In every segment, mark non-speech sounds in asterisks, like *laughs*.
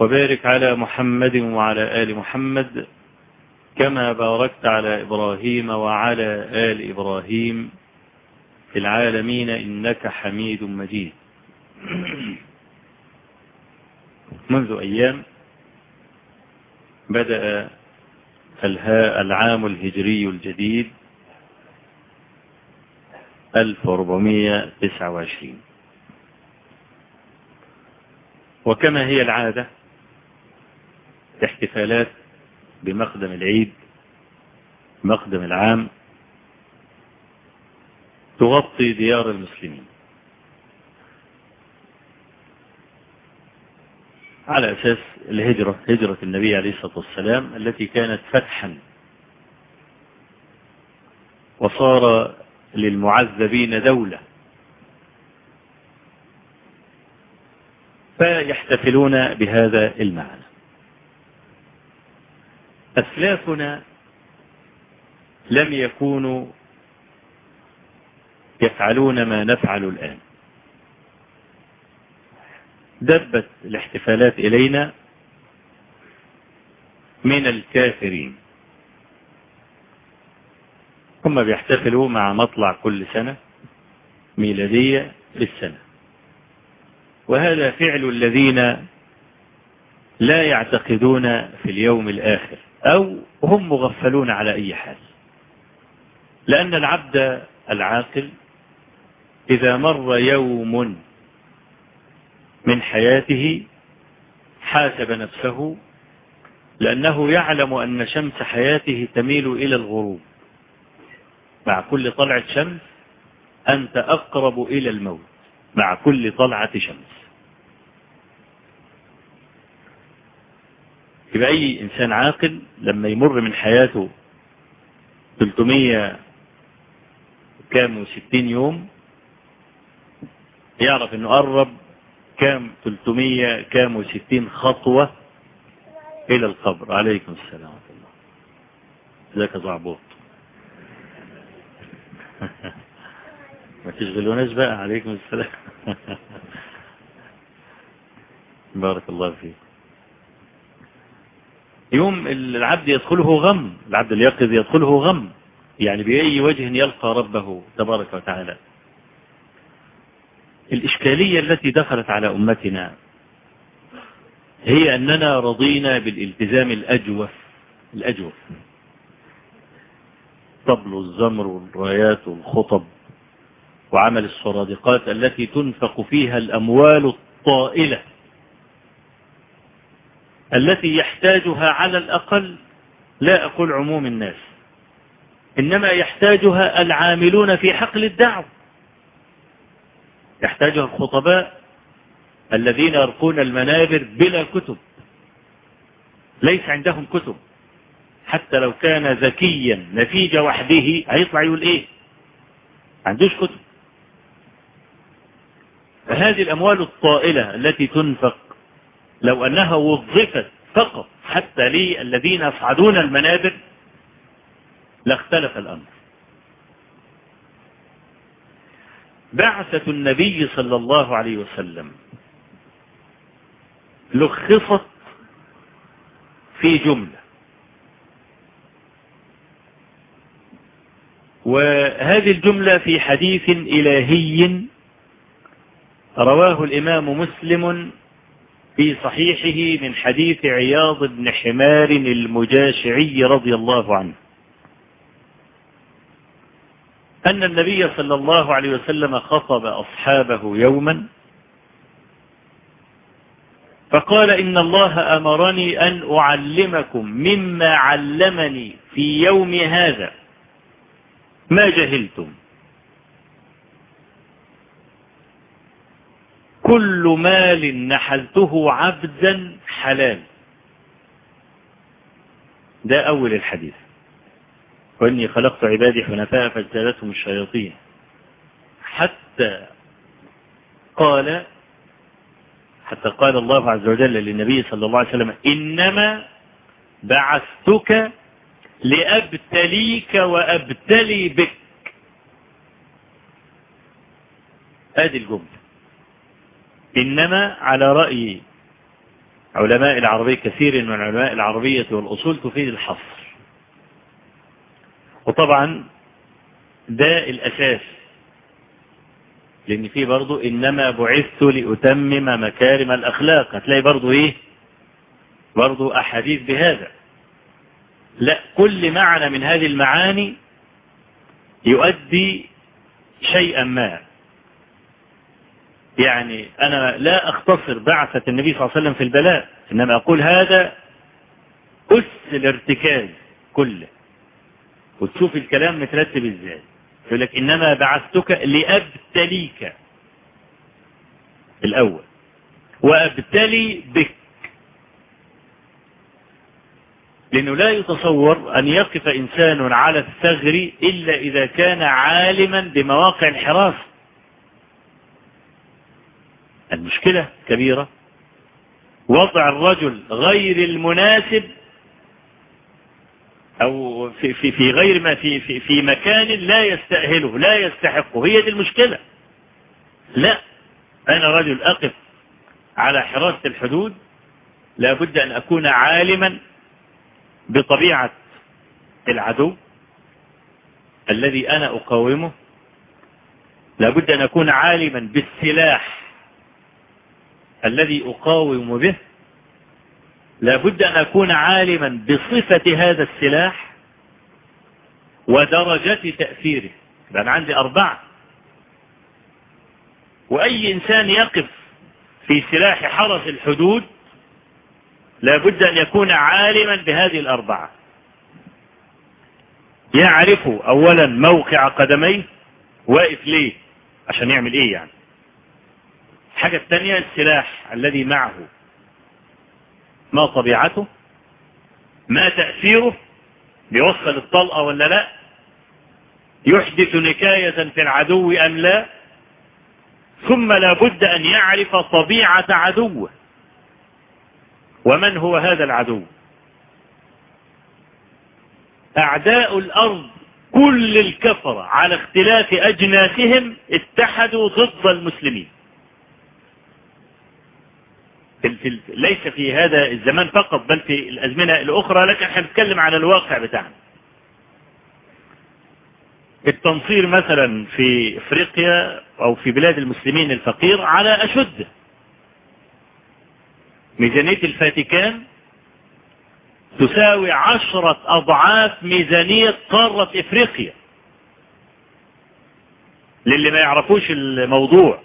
وبارك على محمد وعلى آل محمد كما باركت على إبراهيم وعلى آل إبراهيم في العالمين إنك حميد مجيد. منذ أيام بدأ العام الهجري الجديد 1429 وكما هي العادة احتفالات بمقدم العيد مقدم العام تغطي ديار المسلمين. على أساس الهجرة هجرة النبي عليه الصلاة والسلام التي كانت فتحا. وصار للمعذبين دولة. فيحتفلون بهذا المعنى. أسلافنا لم يكونوا يفعلون ما نفعل الآن. دبت الاحتفالات إلينا من الكافرين. هم بيحتفلوا مع مطلع كل سنة ميلادية للسنة. وهذا فعل الذين لا يعتقدون في اليوم الآخر. أو هم مغفلون على أي حال. لأن العبد العاقل إذا مر يوم من حياته حاسب نفسه لأنه يعلم أن شمس حياته تميل إلى الغروب. مع كل طلعة شمس أنت أقرب إلى الموت مع كل طلعة شمس. يبقى أي إنسان عاقل لما يمر من حياته 300 كام يوم يعرف أنه قرب كام 300 كام خطوة إلى القبر. عليكم السلام ورحمة الله. يا زعبوط *laughs* ما تشغلوناش بقى. عليكم السلام. *laughs* بارك الله فيك يوم العبد يدخله غم العبد اليقظ يدخله غم يعني بأي وجه يلقى ربه تبارك وتعالى. الإشكالية التي دخلت على أمتنا هي أننا رضينا بالالتزام الأجوف الأجوف. طبل الزمر والرايات والخطب وعمل السرادقات التي تنفق فيها الأموال الطائلة. التي يحتاجها على الأقل لا أقول عموم الناس إنما يحتاجها العاملون في حقل الدعوة. يحتاجها الخطباء الذين يرقون المنابر بلا كتب ليس عندهم كتب حتى لو كان ذكيا نتيجة وحده هيطلع يقول إيه؟ عندوش كتب. فهذه الأموال الطائلة التي تنفق لو أنها وظفت فقط حتى للذين يصعدون المنابر لاختلف الأمر. بعثة النبي صلى الله عليه وسلم لخصت في جملة. وهذه الجملة في حديث إلهي رواه الإمام مسلم في صحيحه من حديث عياض بن حمار المجاشعي رضي الله عنه. أن النبي صلى الله عليه وسلم خطب أصحابه يوما فقال إن الله أمرني أن أعلمكم مما علمني في يوم هذا. ما جهلتم؟ كل مال نحلته عبدا حلال. ده أول الحديث. وإني خلقت عبادي حنفاء فاجتالتهم الشياطين. حتى قال حتى قال الله عز وجل للنبي صلى الله عليه وسلم إنما بعثتك لأبتليك وأبتلي بك. هذه الجملة. إنما على رأي علماء العربية كثير من علماء العربية والأصول تفيد الحصر. وطبعا ده الأساس لأن فيه برضو إنما بعثت لأتمم مكارم الأخلاق. هتلاقي برضو إيه؟ برضو أحاديث بهذا. لا كل معنى من هذه المعاني يؤدي شيئا ما. يعني أنا لا أختصر بعثة النبي صلى الله عليه وسلم في البلاء إنما أقول هذا أس الارتكاز كله. وتشوف الكلام مترتب إزاي. يقول لك إنما بعثتك لأبتليك. الأول. وأبتلي بك. لأنه لا يتصور أن يقف إنسان على الثغر إلا إذا كان عالما بمواقع الحراسة المشكلة كبيرة. وضع الرجل غير المناسب أو في, في, في غير ما في, في, في مكان لا يستأهله لا يستحقه. هي دي المشكلة. لا أنا رجل أقف على حراسة الحدود لابد أن أكون عالما بطبيعة العدو الذي أنا أقاومه. لابد أن أكون عالما بالسلاح الذي أقاوم به لابد أن أكون عالما بصفة هذا السلاح ودرجة تأثيره. أنا عندي أربعة. وأي إنسان يقف في سلاح حرس الحدود لابد أن يكون عالما بهذه الأربعة. يعرف أولا موقع قدميه واقف ليه؟ عشان يعمل إيه يعني؟ الحاجة الثانية السلاح الذي معه ما طبيعته؟ ما تأثيره؟ بيوصل الطلقة ولا لا؟ يحدث نكاية في العدو أم لا؟ ثم لابد أن يعرف طبيعة عدوه. ومن هو هذا العدو؟ أعداء الأرض كل الكفرة على اختلاف أجناسهم اتحدوا ضد المسلمين. ليس في هذا الزمان فقط بل في الأزمنة الأخرى لكن إحنا بنتكلم على الواقع بتاعنا. التنصير مثلا في إفريقيا أو في بلاد المسلمين الفقير على أشد. ميزانية الفاتيكان تساوي عشرة أضعاف ميزانية قارة إفريقيا. للي ما يعرفوش الموضوع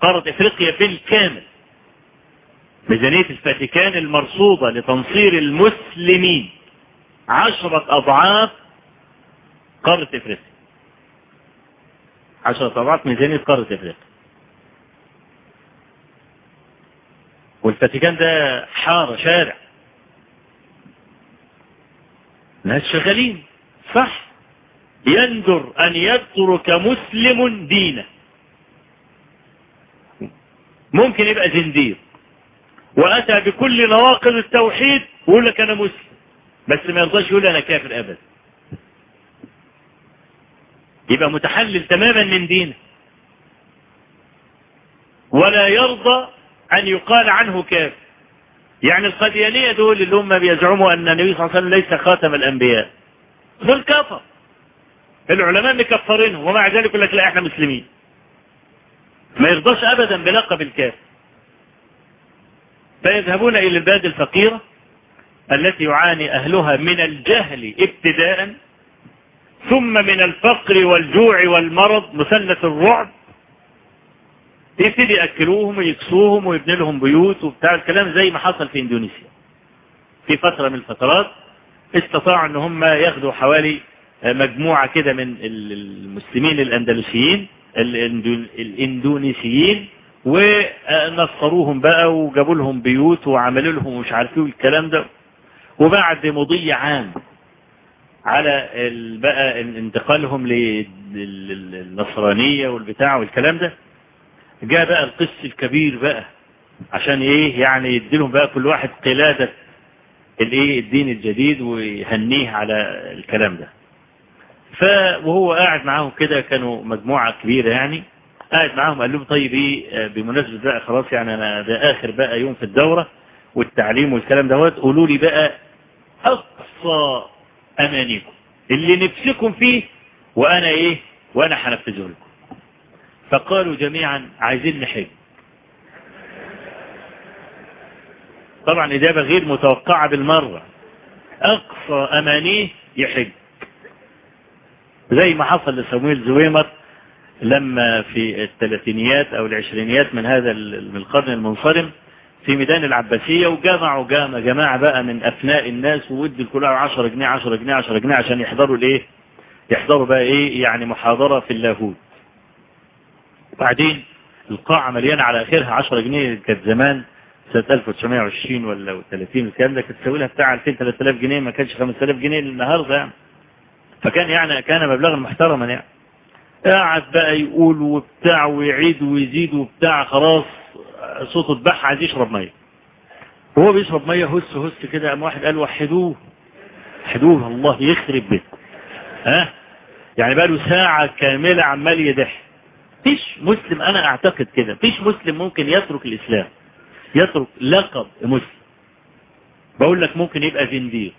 قارة إفريقيا بالكامل. ميزانية الفاتيكان المرصودة لتنصير المسلمين عشرة أضعاف قارة إفريقيا. عشرة أضعاف ميزانية قارة إفريقيا. والفاتيكان ده حارة شارع. ناس شغالين. صح. يندر أن يترك مسلم دينه ممكن يبقى زنديق. وأتى بكل نواقض التوحيد ويقول لك أنا مسلم. بس ما يرضاش يقول أنا كافر أبدا. يبقى متحلل تماما من دينه. ولا يرضى أن يقال عنه كافر. يعني القديانية دول اللي هم بيزعموا أن النبي صلى الله عليه وسلم ليس خاتم الأنبياء دول كفر العلماء مكفرينهم ومع ذلك يقول لك لا إحنا مسلمين. ما يرضاش أبدا بلقب الكافر. فيذهبون إلى البلاد الفقيرة التي يعاني أهلها من الجهل ابتداء ثم من الفقر والجوع والمرض مثلث الرعب. يبتدي يأكلوهم ويكسوهم ويبني لهم بيوت وبتاع الكلام زي ما حصل في إندونيسيا. في فترة من الفترات استطاعوا إن هم ياخدوا حوالي مجموعة كده من المسلمين الأندلسيين الإندونيسيين. ونصروهم بقى وجابوا لهم بيوت وعملوا لهم مش عارف إيه الكلام ده. وبعد مضي عام على بقى انتقالهم للنصرانية والبتاع والكلام ده جاء بقى القس الكبير بقى عشان إيه يعني يديلهم بقى كل واحد قلادة الايه الدين الجديد ويهنيه على الكلام ده. ف وهو قاعد معاهم كده كانوا مجموعة كبيرة يعني. قاعد معاهم قال لهم طيب إيه بمناسبة بقى خلاص يعني أنا ده آخر بقى يوم في الدورة والتعليم والكلام دوت قولوا لي بقى أقصى أمانيكم اللي نفسكم فيه وأنا إيه وأنا هنفذه لكم. فقالوا جميعا عايزين نحج طبعا إجابة غير متوقعة بالمرة. أقصى امانيه يحج زي ما حصل لسمويل زويمر لما في الثلاثينيات أو العشرينيات من هذا من القرن المنصرم في ميدان العباسية وجمعوا جامع جماعة بقى من أفناء الناس وودي الكل 10 جنيه 10 جنيه 10 جنيه عشان يحضروا الإيه؟ يحضروا بقى إيه؟ يعني محاضرة في اللاهوت. وبعدين القاعة مليانة على آخرها 10 جنيه كانت زمان سنة 1920 ولا 30 الكلام ده كانت تسوي لها بتاع 2000 3000 جنيه ما كانش 5000 جنيه النهارده يعني. فكان يعني كان مبلغا محترما يعني. قاعد بقى يقول وبتاع ويعيد ويزيد وبتاع خلاص صوته اتبح عايز يشرب مية. وهو بيشرب مية هس هس كده قام واحد قال وحدوه. وحدوه الله يخرب بيت ها؟ يعني بقى له ساعة كاملة عمال يدح فيش مسلم أنا أعتقد كده فيش مسلم ممكن يترك الإسلام. يترك لقب مسلم. بقول لك ممكن يبقى زنديق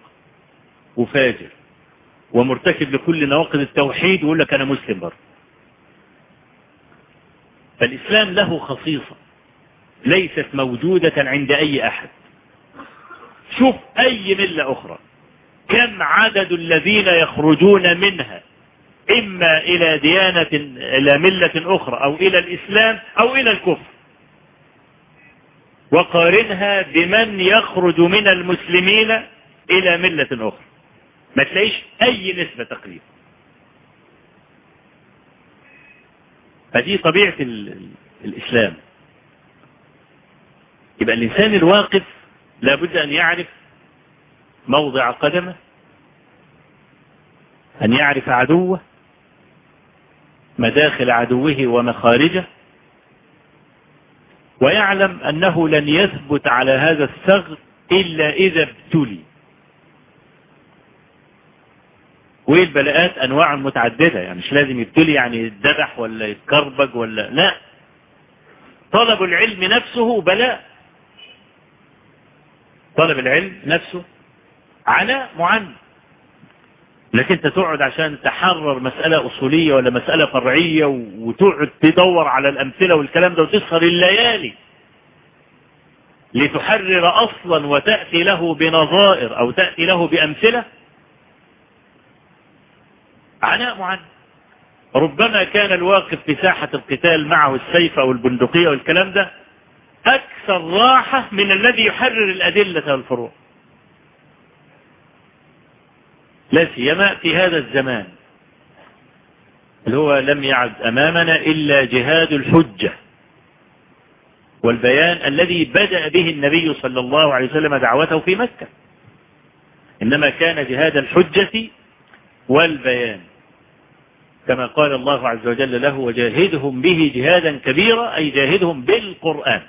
وفاجر ومرتكب لكل نواقض التوحيد ويقول لك أنا مسلم برضه. فالإسلام له خصيصة ليست موجودة عند أي أحد. شوف أي ملة أخرى. كم عدد الذين يخرجون منها؟ إما إلى ديانة إلى ملة أخرى أو إلى الإسلام أو إلى الكفر. وقارنها بمن يخرج من المسلمين إلى ملة أخرى. ما تلاقيش أي نسبة تقريبا. فدي طبيعة الإسلام. يبقى الإنسان الواقف لابد أن يعرف موضع قدمه أن يعرف عدوه مداخل عدوه ومخارجه ويعلم أنه لن يثبت على هذا الثغر إلا إذا ابتلي. والبلاءات أنواع متعددة يعني مش لازم يبتلي يعني يتذبح ولا يتكربج ولا لا. طلب العلم نفسه بلاء. طلب العلم نفسه عناء معن. لكن أنت تقعد عشان تحرر مسألة أصولية ولا مسألة فرعية وتقعد تدور على الأمثلة والكلام ده وتسهر الليالي. لتحرر أصلا وتأتي له بنظائر أو تأتي له بأمثلة. عناء معن ربما كان الواقف في ساحة القتال معه السيف أو البندقية والكلام ده أكثر راحة من الذي يحرر الأدلة والفروع. لا سيما في هذا الزمان اللي هو لم يعد أمامنا إلا جهاد الحجة والبيان الذي بدأ به النبي صلى الله عليه وسلم دعوته في مكة. إنما كان جهاد الحجة والبيان. كما قال الله عز وجل له وجاهدهم به جهادا كبيرا أي جاهدهم بالقرآن.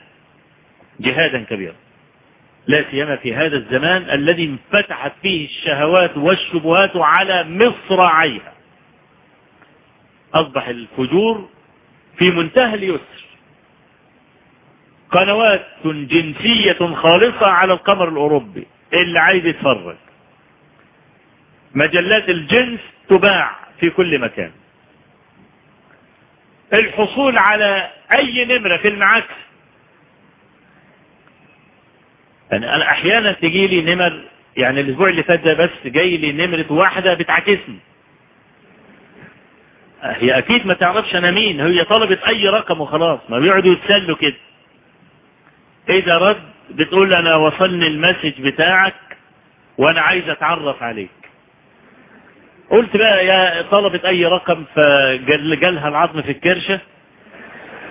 جهادا كبيرا. لا سيما في هذا الزمان الذي انفتحت فيه الشهوات والشبهات على مصراعيها أصبح الفجور في منتهى اليسر. قنوات جنسية خالصة على القمر الأوروبي. اللي عايز يتفرج مجلات الجنس تباع في كل مكان. الحصول على أي نمرة في المعاكس. يعني أنا أحيانا تجي لي نمر يعني الأسبوع اللي فات ده بس جاي لي نمرة واحدة بتعاكسني هي أكيد ما تعرفش أنا مين هي طلبت أي رقم وخلاص ما بيقعدوا يتسلوا كده. إذا رد بتقول أنا وصلني المسج بتاعك وأنا عايز أتعرف عليك. قلت بقى يا طلبت أي رقم فجالها العظم في الكرشة؟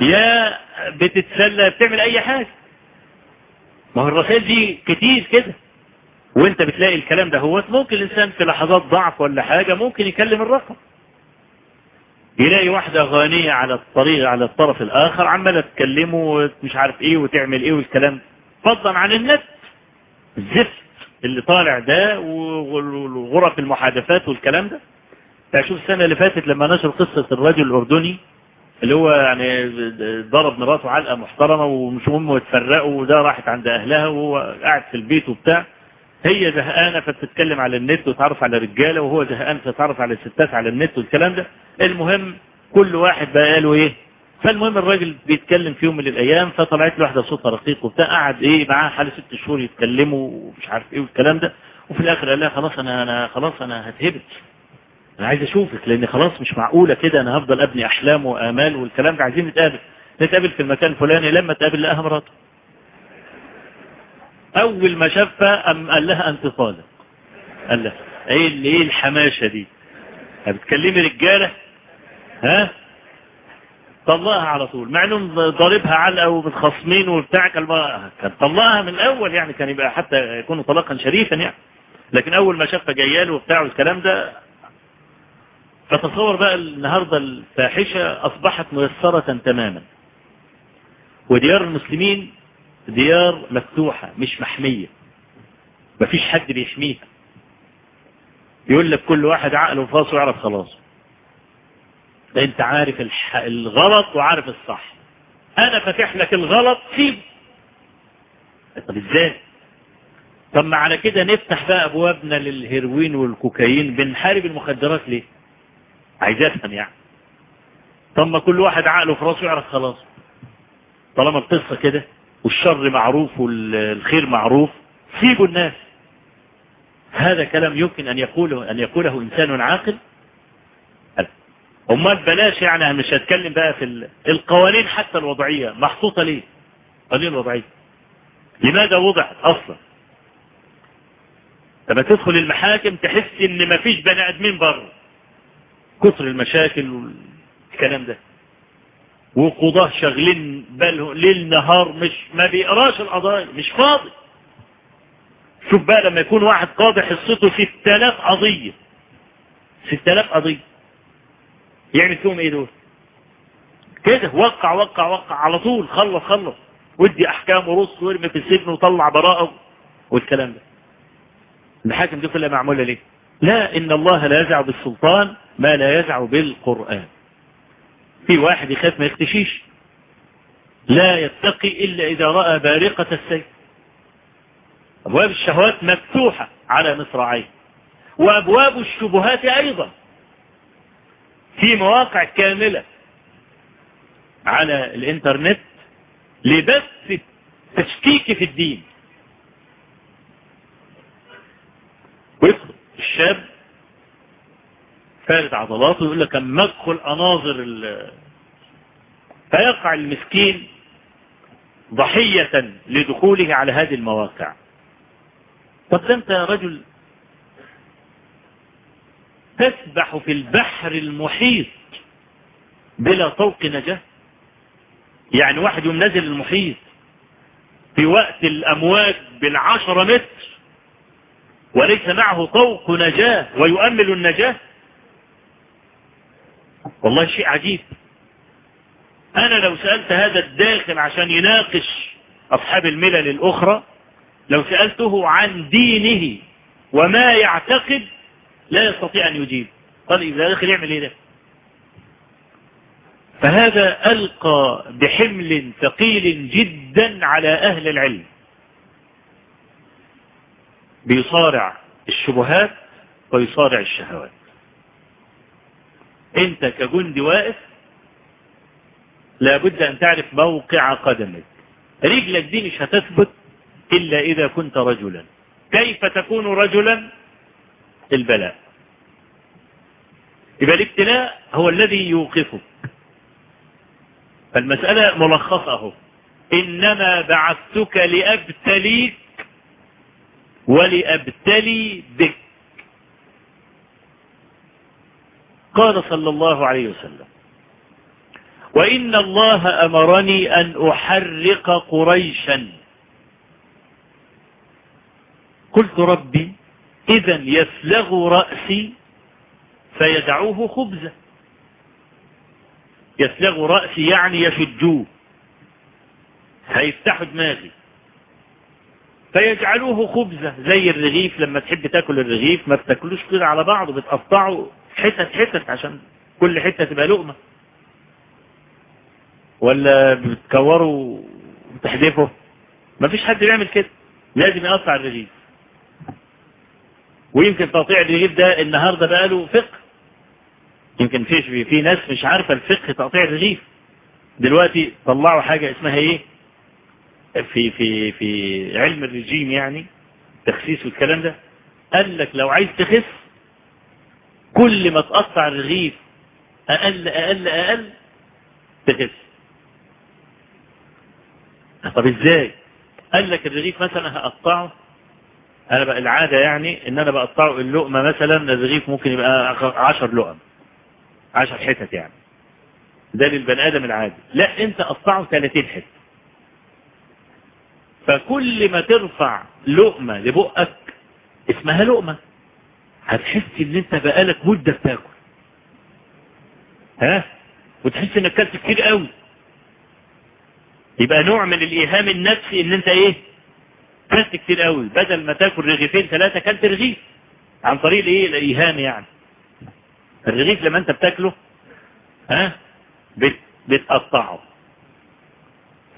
يا بتتسلى بتعمل أي حاجة؟ ما هو الرسائل دي كتير كده. وأنت بتلاقي الكلام ده هو ممكن الإنسان في لحظات ضعف ولا حاجة ممكن يكلم الرقم. يلاقي واحدة غانية على الطريق على الطرف الآخر عمالة تكلمه مش عارف إيه وتعمل إيه والكلام فضلا عن النت. الزفت اللي طالع ده وغرف المحادثات والكلام ده. فشوف السنة اللي فاتت لما نشر قصة الرجل الأردني اللي هو يعني ضرب مراته علقة محترمة ومش مهم وتفرقوا وده راحت عند أهلها وهو قاعد في البيت وبتاع. هي زهقانة فتتكلم على النت وتعرف على رجالة وهو زهقان فتعرف على الستات على النت والكلام ده. المهم كل واحد بقى قاله إيه؟ فالمهم الراجل بيتكلم في يوم من الأيام فطلعت له واحدة صوتها رقيق وبتاع قعد إيه معاه حوالي ست شهور يتكلموا ومش عارف إيه والكلام ده وفي الآخر قال لها خلاص أنا أنا خلاص أنا هتهبط. أنا عايز أشوفك لأن خلاص مش معقولة كده أنا هفضل أبني أحلام وآمال والكلام ده عايزين نتقابل. نتقابل في المكان الفلاني لما تقابل لقاها مراته. أول ما شافها ام قال لها أنت طالق. قال لها إيه اللي إيه الحماشة دي؟ بتكلمي رجالة؟ ها؟ طلقها على طول مع إنه ضاربها علقة ومتخاصمين وبتاع كان طلقها من الأول يعني كان يبقى حتى يكون طلاقا شريفا يعني. لكن أول ما شافها له وبتاع والكلام ده فتصور بقى النهارده الفاحشة أصبحت ميسرة تماما. وديار المسلمين ديار مفتوحة مش محمية. مفيش حد بيحميها. يقول لك كل واحد عقله راسه يعرف خلاص. ده انت عارف. الغلط وعارف الصح. أنا فاتح لك الغلط سيبه طب إزاي؟ طب ما على كده نفتح بقى ابوابنا للهيروين والكوكايين. بنحارب المخدرات ليه؟ عايز افهم يعني. طب ما كل واحد عقله في راسه يعرف خلاص. طالما القصة كده والشر معروف والخير معروف سيبوا الناس. هذا كلام يمكن أن يقوله أن يقوله إنسان عاقل. أمال بلاش يعني مش هتكلم بقى في القوانين حتى الوضعية محطوطة ليه؟ قوانين الوضعية لماذا وضعت أصلا؟ لما تدخل المحاكم تحس إن مفيش بني آدمين بره. كثر المشاكل والكلام ده. وقضاة شغلين باله ليل نهار مش ما بيقراش القضايا مش فاضي. شوف بقى لما يكون واحد قاضي حصته 6000 قضية. 6000 قضية. يعمل فيهم إيه دول؟ كده وقع وقع وقع على طول خلص خلص. ودي أحكام ورص وارمي في السجن وطلع براءه والكلام ده. المحاكم دي كلها معمولة ليه؟ لا إن الله لا يزع بالسلطان ما لا يزع بالقرآن. في واحد يخاف ما يختشيش. لا يتقي إلا إذا رأى بارقة السيف. أبواب الشهوات مفتوحة على مصراعيه وأبواب الشبهات أيضا. في مواقع كاملة على الإنترنت لبث التشكيك في الدين. ويدخل الشاب فارد عضلاته يقول لك أما أدخل أناظر فيقع المسكين ضحية لدخوله على هذه المواقع. طب أنت يا رجل تسبح في البحر المحيط بلا طوق نجاة. يعني واحد يوم نزل المحيط في وقت الأمواج بالعشرة متر وليس معه طوق نجاة ويؤمل النجاة. والله شيء عجيب. أنا لو سألت هذا الداخل عشان يناقش أصحاب الملل الأخرى لو سألته عن دينه وما يعتقد لا يستطيع أن يجيب. قال إذا داخل يعمل إيه ده؟ فهذا ألقى بحمل ثقيل جدا على أهل العلم. بيصارع الشبهات ويصارع الشهوات. أنت كجندي واقف لابد أن تعرف موقع قدمك. رجلك دي مش هتثبت إلا إذا كنت رجلا. كيف تكون رجلا؟ البلاء. يبقى الابتلاء هو الذي يوقفك فالمسألة ملخصة إنما بعثتك لأبتليك ولأبتلي بك. قال صلى الله عليه وسلم وإن الله أمرني أن أحرق قريشا. قلت ربي إذا يسلغ رأسي فيدعوه خبزا يسلغ رأسي يعني يشجوه هيفتحوا دماغي. فيجعلوه خبزة زي الرغيف لما تحب تاكل الرغيف ما بتاكلوش كده على بعضه بتقطعه حتت حتت عشان كل حتة تبقى لقمة. ولا بتكوروا وتحذفوا ما فيش حد بيعمل كده لازم يقطع الرغيف. ويمكن تقطيع الرغيف ده النهارده بقى له فقه. يمكن فيش في ناس مش عارفة الفقه تقطيع الرغيف دلوقتي طلعوا حاجة اسمها إيه؟ في في في علم الرجيم يعني تخسيس والكلام ده. قال لك لو عايز تخس كل ما تقطع الرغيف أقل أقل أقل تخس. طب إزاي؟ قال لك الرغيف مثلا هقطعه أنا بقى العادة يعني إن أنا بقطعه اللقمة مثلا الرغيف ممكن يبقى عشر لقم عشر حتت يعني. ده للبني آدم العادي. لا أنت قطعه 30 حتة. فكل ما ترفع لقمة لبقك اسمها لقمة. هتحس إن أنت بقالك مدة بتاكل. ها؟ وتحس إنك كلت كتير قوي. يبقى نوع من الإيهام النفسي إن أنت إيه؟ كلت كتير قوي. بدل ما تاكل رغيفين ثلاثة كلت رغيف. عن طريق الايه الإيهام يعني. الرغيف لما أنت بتاكله ها بت بتقطعه.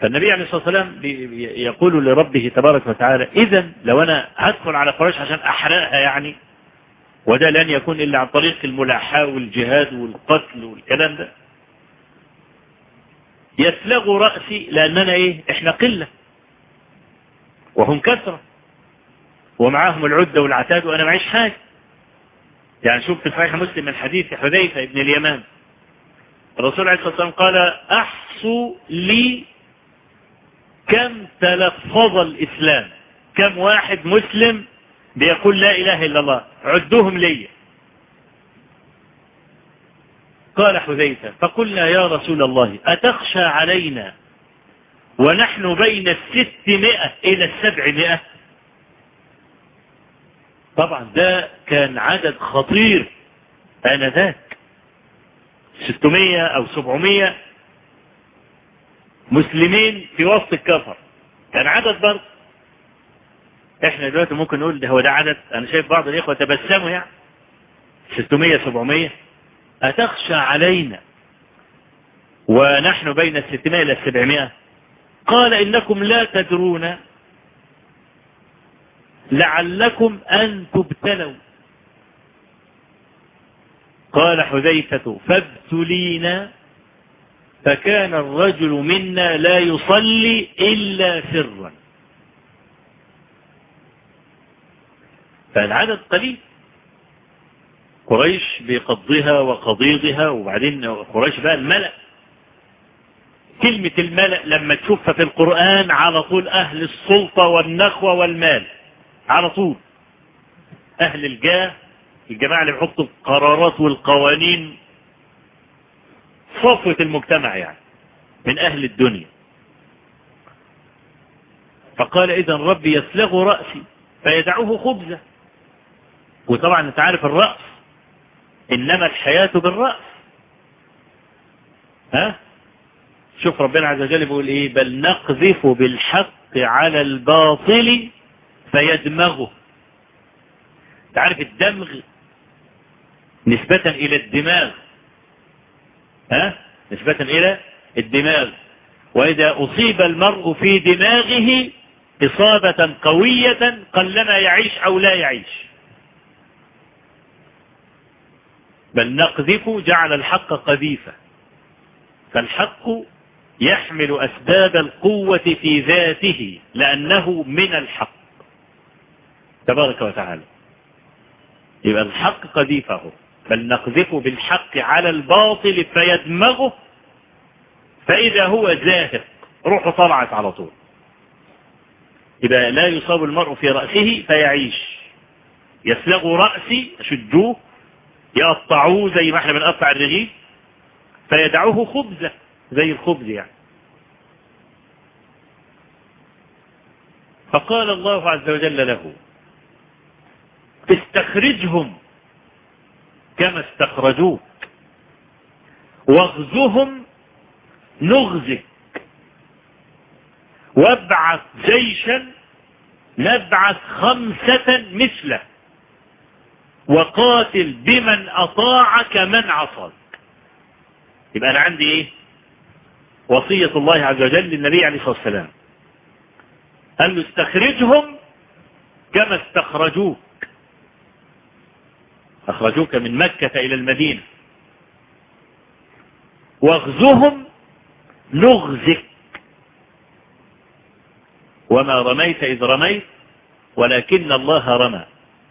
فالنبي عليه الصلاة والسلام يقول لربه تبارك وتعالى إذا لو أنا هدخل على قريش عشان أحرقها يعني وده لن يكون إلا عن طريق الملاحاة والجهاد والقتل والكلام ده يسلغ رأسي لأننا إيه؟ إحنا قلة. وهم كثرة. ومعاهم العدة والعتاد وأنا معيش حاجة. يعني شوف في صحيح مسلم من حديث حذيفة ابن اليمان. الرسول عليه الصلاة والسلام قال أحصوا لي كم تلفظ الإسلام. كم واحد مسلم بيقول لا إله إلا الله. عدوهم لي. قال حذيفة فقلنا يا رسول الله أتخشى علينا ونحن بين الستمائة إلى السبعمائة. طبعا ده كان عدد خطير آنذاك. ستمائة أو سبعمائة مسلمين في وسط الكفر. كان عدد برضه. إحنا دلوقتي ممكن نقول ده هو ده عدد. أنا شايف بعض الإخوة تبسموا يعني. 600 700 أتخشى علينا ونحن بين الستمائة إلى السبعمائة؟ قال إنكم لا تدرون لعلكم أن تبتلوا. قال حذيفة فابتلينا فكان الرجل منا لا يصلي إلا سرا. فالعدد قليل. قريش بقضها وقضيضها وبعدين قريش بقى الملأ. كلمة الملأ لما تشوفها في القرآن على طول أهل السلطة والنخوة والمال. على طول. أهل الجاه الجماعة اللي بيحطوا القرارات والقوانين صفوة المجتمع يعني من أهل الدنيا. فقال إذا ربي يسلغ رأسي فيدعوه خبزة. وطبعا أنت عارف الرأس إنما الحياة بالرأس. ها؟ شوف ربنا عز وجل بيقول إيه؟ بل نقذف بالحق على الباطل فيدمغه. تعرف الدمغ نسبة إلى الدماغ. ها؟ نسبة إلى الدماغ. وإذا أصيب المرء في دماغه إصابة قوية قلما يعيش أو لا يعيش. بل نقذف جعل الحق قذيفة. فالحق يحمل أسباب القوة في ذاته لأنه من الحق. تبارك وتعالى. يبقى الحق قذيفه. بل نقذف بالحق على الباطل فيدمغه. فإذا هو زاهق روحه طلعت على طول. يبقى لا يصاب المرء في رأسه فيعيش. يسلغ رأسي يشدوه يقطعوه زي ما إحنا بنقطع الرغيف فيدعوه خبزة. زي الخبز يعني. فقال الله عز وجل له استخرجهم كما استخرجوك واغزهم نغزك وابعث جيشا نبعث خمسة مثله وقاتل بمن أطاعك من عصاك. يبقى أنا عندي إيه؟ وصية الله عز وجل للنبي عليه الصلاة والسلام. قال له استخرجهم كما استخرجوك. أخرجوك من مكة إلى المدينة. واغزهم نغزك. وما رميت إذ رميت ولكن الله رمى.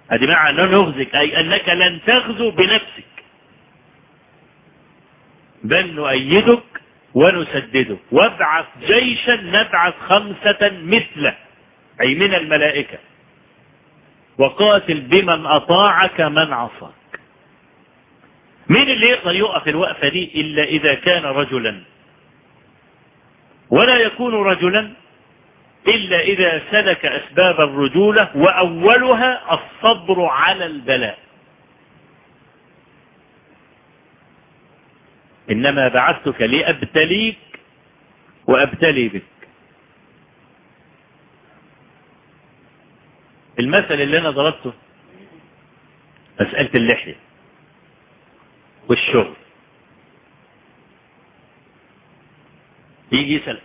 هذه معنى نغزك أي أنك لن تغزو بنفسك. بل نؤيدك ونسددك وابعث جيشا نبعث خمسة مثله. أي من الملائكة. وقاتل بمن أطاعك من عصاك. مين اللي يقدر يقف الوقفة دي إلا إذا كان رجلا؟ ولا يكون رجلا إلا إذا سلك أسباب الرجولة وأولها الصبر على البلاء. إنما بعثتك لأبتليك وأبتلي بك. المثل اللي أنا ضربته مسألة اللحية والشغل. يجي يسأل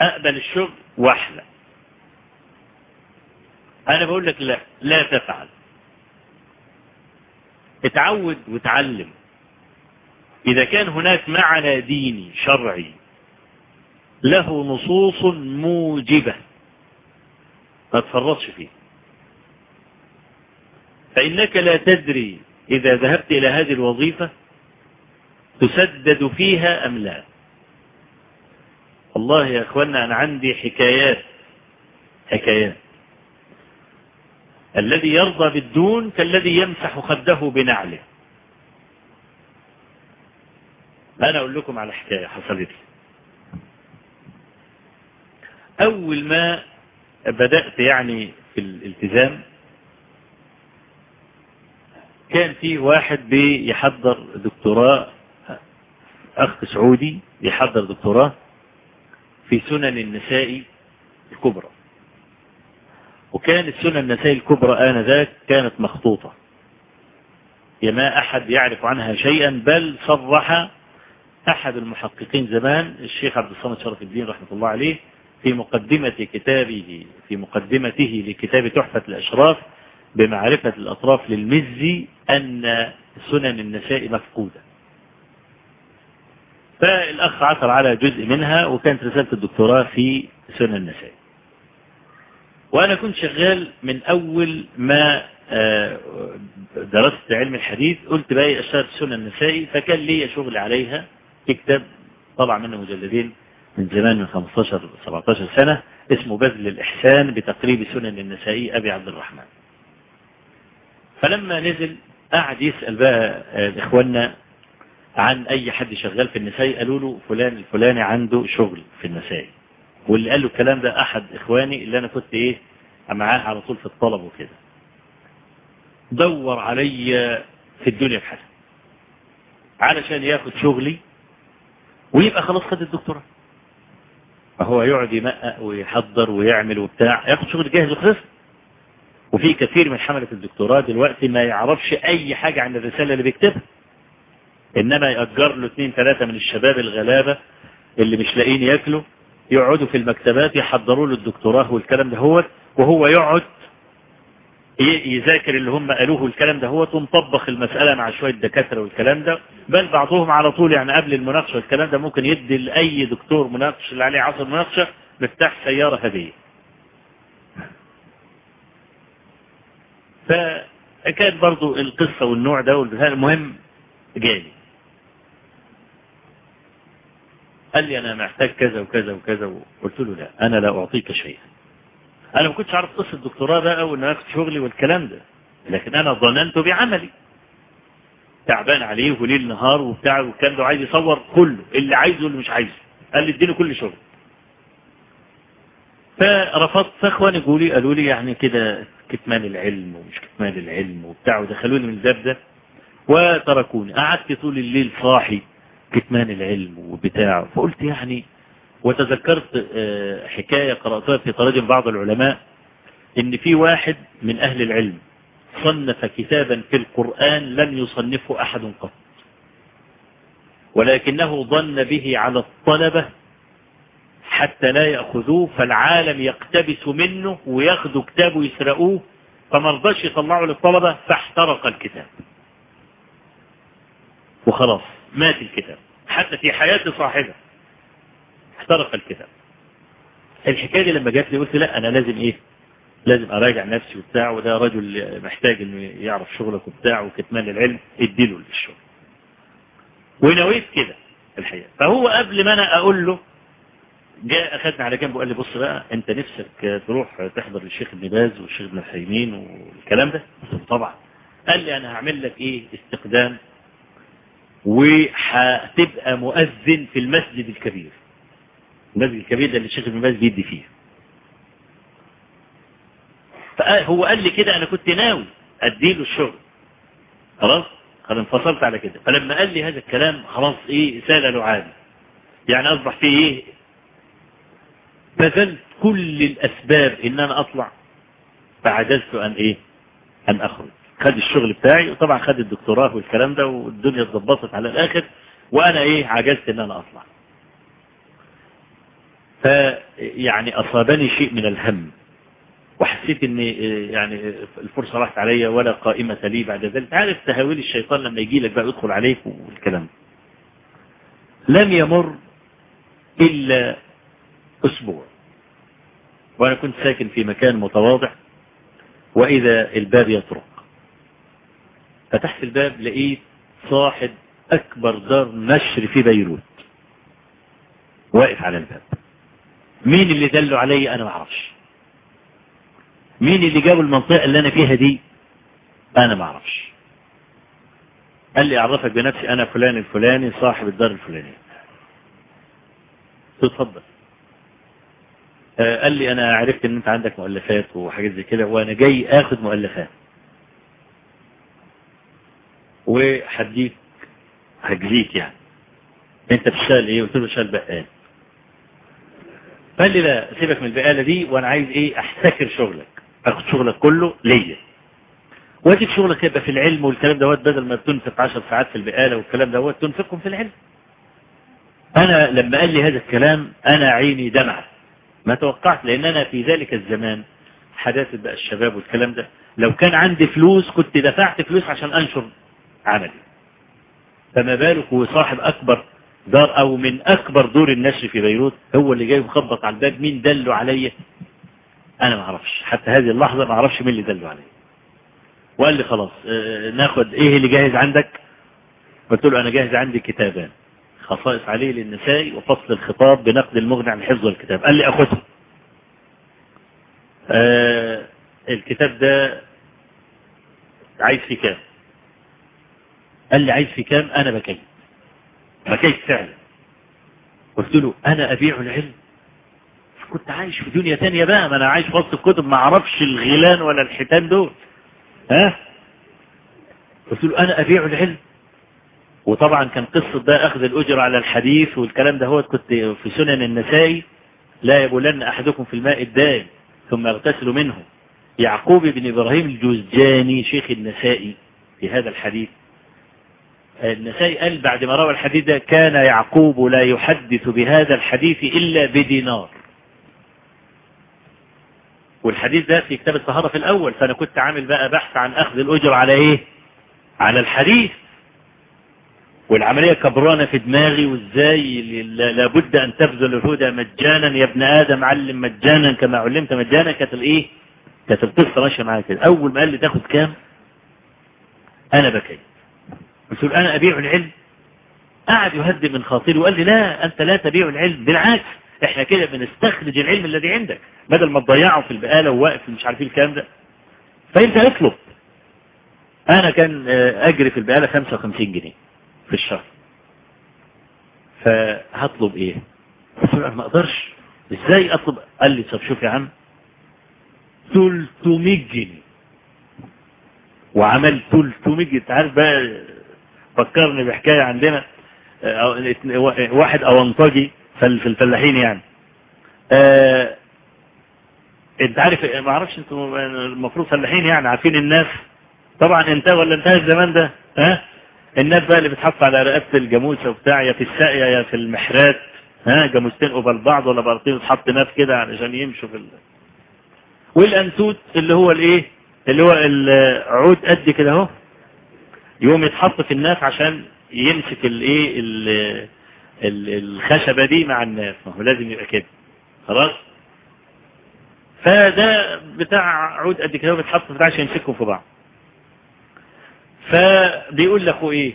أقبل الشغل واحلى أنا بقول لك لا لا تفعل. اتعود وتعلم. إذا كان هناك معنى ديني شرعي له نصوص موجبة ما تفرطش فيه. فإنك لا تدري إذا ذهبت إلى هذه الوظيفة تسدد فيها أم لا. والله يا أخوانا أنا عندي حكايات حكايات. الذي يرضى بالدون كالذي يمسح خده بنعله. أنا أقول لكم على حكاية حصلت لي. أول ما بدأت يعني في الالتزام كان في واحد بيحضر دكتوراه أخ سعودي يحضر دكتوراه في سنن النساء الكبرى. وكانت سنن النساء الكبرى آنذاك كانت مخطوطة. ما أحد يعرف عنها شيئا بل صرح أحد المحققين زمان الشيخ عبد الصمد شرف الدين رحمة الله عليه في مقدمة كتابه في مقدمته لكتاب تحفة الأشراف بمعرفة الأطراف للمزي أن سنن النساء مفقودة. فالأخ عثر على جزء منها وكانت رسالة الدكتوراه في سنن النساء. وأنا كنت شغال من أول ما درست علم الحديث قلت بقى أشتغل سنن النسائي فكان لي شغل عليها. في كتاب طبع منه مجلدين من زمان من 15 17 سنة اسمه بذل الإحسان بتقريب سنن النسائي أبي عبد الرحمن. فلما نزل قعد يسأل بقى إخواننا عن أي حد شغال في النسائي قالوا له فلان الفلاني عنده شغل في النسائي واللي قال له الكلام ده أحد إخواني اللي أنا كنت إيه معاه على طول في الطلب وكده. دور علي في الدنيا بحاجة. علشان ياخد شغلي ويبقى خلاص خد الدكتوراه. فهو يقعد يمقق ويحضر ويعمل وبتاع ياخد شغل جاهز وخلص. وفي كثير من حملة الدكتوراه دلوقتي ما يعرفش أي حاجة عن الرسالة اللي بيكتبها. إنما يأجر له اثنين ثلاثة من الشباب الغلابة اللي مش لاقيين ياكلوا يقعدوا في المكتبات يحضروا له الدكتوراه والكلام ده هو وهو يقعد يذاكر اللي هم قالوه الكلام ده هو ونطبخ المسألة مع شوية دكاترة والكلام ده بل بعضهم على طول يعني قبل المناقشة والكلام ده ممكن يدي لأي دكتور مناقش اللي عليه عصر مناقشة مفتاح سيارة هدية. كان برضو القصة والنوع ده والبتاع المهم جالي قال لي أنا محتاج كذا وكذا وكذا قلت له لا أنا لا أعطيك شيئا. أنا ما كنتش عارف قصة الدكتوراه بقى وإن أنا في شغلي والكلام ده. لكن أنا ظننت بعملي. تعبان عليه وليل نهار وبتاع والكلام ده وعايز يصور كله اللي عايزه واللي مش عايزه. قال لي اديني كل شغل. فرفضت فإخواني قالوا لي قالوا لي يعني كده كتمان العلم ومش كتمان العلم وبتاع ودخلوني من الباب ده وتركوني. قعدت طول الليل صاحي كتمان العلم وبتاع. فقلت يعني وتذكرت حكاية قرأتها في تراجم بعض العلماء إن في واحد من أهل العلم صنف كتابا في القرآن لم يصنفه أحد قط ولكنه ظن به على الطلبة حتى لا يأخذوه فالعالم يقتبس منه وياخدوا كتابه يسرقوه فما رضاش يطلعوا للطلبة فاحترق الكتاب. وخلاص مات الكتاب حتى في حياة صاحبة. احترق الكتاب. الحكاية دي لما جات لي قلت لا أنا لازم إيه؟ لازم أراجع نفسي وبتاع وده رجل محتاج إنه يعرف شغلك وبتاع وكتمان العلم اديله الشغل. ونويت كده الحقيقة. فهو قبل ما أنا أقول له جاء اخذني على جنب وقال لي بص بقى أنت نفسك تروح تحضر الشيخ ابن باز والشيخ ابن الحيمين والكلام ده؟ طبعا. قال لي أنا هعمل لك إيه؟ استقدام وهتبقى مؤذن في المسجد الكبير. المسجد الكبير ده اللي الشيخ ابن باز بيدي فيه. فهو قال لي كده أنا كنت ناوي أديله الشغل. خلاص؟ قد انفصلت على كده. فلما قال لي هذا الكلام خلاص إيه سال له عادي يعني أصبح فيه إيه؟ بذلت كل الأسباب إن أنا أطلع فعجزت أن إيه؟ أن أخرج. خد الشغل بتاعي وطبعا خد الدكتوراه والكلام ده والدنيا اتظبطت على الآخر وأنا إيه؟ عجزت إن أنا أطلع. فيعني أصابني شيء من الهم وحسيت ان يعني الفرصة راحت عليا ولا قائمة لي بعد ذلك. عارف تهاويل الشيطان لما يجي لك بقى يدخل عليك والكلام لم يمر إلا أسبوع وأنا كنت ساكن في مكان متواضع وإذا الباب يطرق. فتحت الباب لقيت صاحب أكبر دار نشر في بيروت واقف على الباب. مين اللي دله علي؟ أنا ما أعرفش. مين اللي جاب المنطقة اللي أنا فيها دي؟ أنا ما أعرفش. قال لي أعرفك بنفسي أنا فلان الفلاني صاحب الدار الفلانية تتفضل قال لي أنا عرفت إن أنت عندك مؤلفات وحاجات زي كده وأنا جاي آخد مؤلفات. وهديك هجزيك يعني. أنت بتشتغل إيه؟ قلت له بشتغل بقال. قال لي لا سيبك من البقالة دي وأنا عايز إيه أحتكر شغلك. أخد شغلك كله ليا. وأجيب شغلك يبقى في العلم والكلام دوت بدل ما تنفق 10 ساعات في البقالة والكلام دوت تنفقهم في العلم. أنا لما قال لي هذا الكلام أنا عيني دمعت. ما توقعت لأن أنا في ذلك الزمان حداثة بقى الشباب والكلام ده. لو كان عندي فلوس كنت دفعت فلوس عشان أنشر عملي. فما بالك وصاحب أكبر دار أو من أكبر دور النشر في بيروت هو اللي جاي مخبط على الباب مين دله عليا؟ أنا ما أعرفش. حتى هذه اللحظة ما أعرفش مين اللي دله عليا. وقال لي خلاص آه ناخد إيه اللي جاهز عندك؟ قلت له أنا جاهز عندي كتابان. خصائص عليه للنساء وفصل الخطاب بنقد المغني عن حفظ الكتاب قال لي أخذه. آه الكتاب ده عايز في كام؟ قال لي عايز في كام؟ أنا بكيت بكيت فعلا قلت له أنا أبيع العلم. كنت عايش في دنيا تانية بقى ما أنا عايش في وسط الكتب ما أعرفش الغيلان ولا الحيتان دول. ها؟ قلت له أنا أبيع العلم. وطبعا كان قصة ده أخذ الأجر على الحديث والكلام ده هو كنت في سنن النسائي لا يبولن أحدكم في الماء الدائم ثم يغتسل منه. يعقوب بن إبراهيم الجوزجاني شيخ النسائي في هذا الحديث. النسائي قال بعد ما روى الحديث ده كان يعقوب لا يحدث بهذا الحديث إلا بدينار. والحديث ده في كتاب الطهارة في الأول فأنا كنت عامل بقى بحث عن أخذ الأجر على إيه؟ على الحديث. والعملية كبرانة في دماغي وإزاي لابد أن تبذل الهدى مجانا. يا ابن آدم علم مجانا كما علمت مجانا. كانت الإيه؟ كانت القصة ماشية معايا كده. أول ما قال لي تاخد كام؟ أنا بكيت. قلت له أنا أبيع العلم. قعد يهدي من خاطري وقال لي لا أنت لا تبيع العلم. بالعكس إحنا كده بنستخرج العلم الذي عندك. بدل ما تضيعه في البقالة وواقف مش عارفين الكلام ده. فأنت اطلب. أنا كان أجري في البقالة 55 جنيه في الشهر. فهطلب إيه؟ قلت له ما أقدرش. إزاي أطلب؟ قال لي طب شوف يا عم. 300 جنيه. وعمل 300 جنيه. عارف بقى فكرني بحكاية عندنا واحد اونطاجي في الفلاحين يعني. آه انت عارف ما أعرفش أنتوا المفروض فلاحين يعني عارفين الناس؟ طبعا انتهى ولا انتهى الزمان ده؟ ها؟ الناس بقى اللي بتحط على رقبة الجاموسة وبتاع يا في الساقية يا في المحرات ها؟ جاموستين قبل بعض ولا بارتين تحط ناس كده علشان يمشوا في ال... والأنتوت اللي هو الإيه؟ اللي هو العود قد كده أهو. يقوم يتحط في الناس عشان يمسك الايه الخشبة دي مع الناس. ما هو لازم يبقى كده. خلاص؟ فده بتاع عود قد كده بيتحط بتاع عشان يمسكهم في بعض. فبيقول لأخوه إيه؟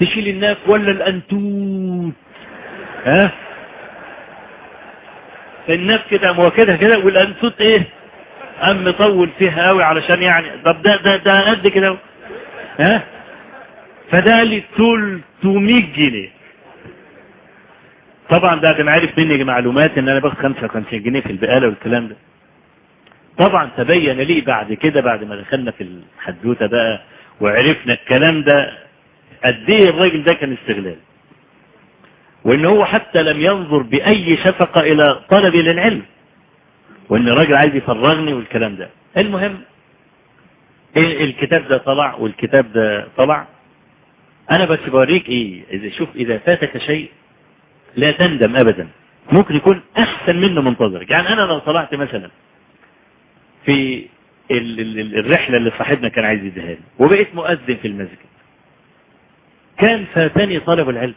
تشيل الناس ولا الأنتوت؟ ها؟ الناس كده مواكدها كده والأنتوت إيه؟ قام مطول فيها قوي علشان يعني طب ده ده ده قد كده ها؟ فده لي 300 جنيه. طبعا ده كان عارف مني معلومات إن أنا باخد 55 جنيه في البقالة والكلام ده. طبعا تبين لي بعد كده بعد ما دخلنا في الحدوتة بقى وعرفنا الكلام ده قد إيه الراجل ده كان استغلال. وإن هو حتى لم ينظر بأي شفقة إلى طلبي للعلم وإن الراجل عايز يفرغني والكلام ده. المهم الكتاب ده طلع والكتاب ده طلع. أنا بس بوريك إيه إذا شوف إذا فاتك شيء لا تندم ابدا. ممكن يكون أحسن منه منتظرك يعني أنا لو طلعت مثلا في ال ال الرحلة اللي صاحبنا كان عايز يديها لي وبقيت مؤذن في المسجد. كان فاتني طلب العلم.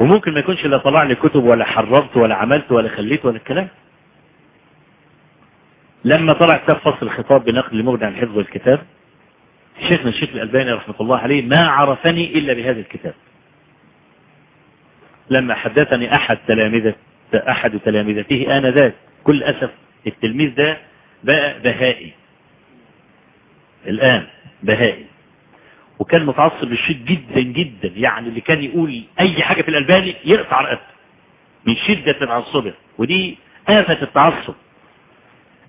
وممكن ما يكونش لا طلع لي كتب ولا حررت ولا عملت ولا خليت ولا الكلام. لما طلع كتاب فصل الخطاب بنقل المغني عن حفظ الكتاب شيخنا الشيخ الألباني رحمة الله عليه ما عرفني إلا بهذا الكتاب. لما حدثني أحد تلامذة أحد تلامذته آنذاك كل أسف التلميذ ده بقى بهائي. الآن بهائي. وكان متعصب للشيء جدا جدا يعني اللي كان يقول أي حاجة في الألباني يقطع رقبته من شدة تعصبه. ودي آفة التعصب.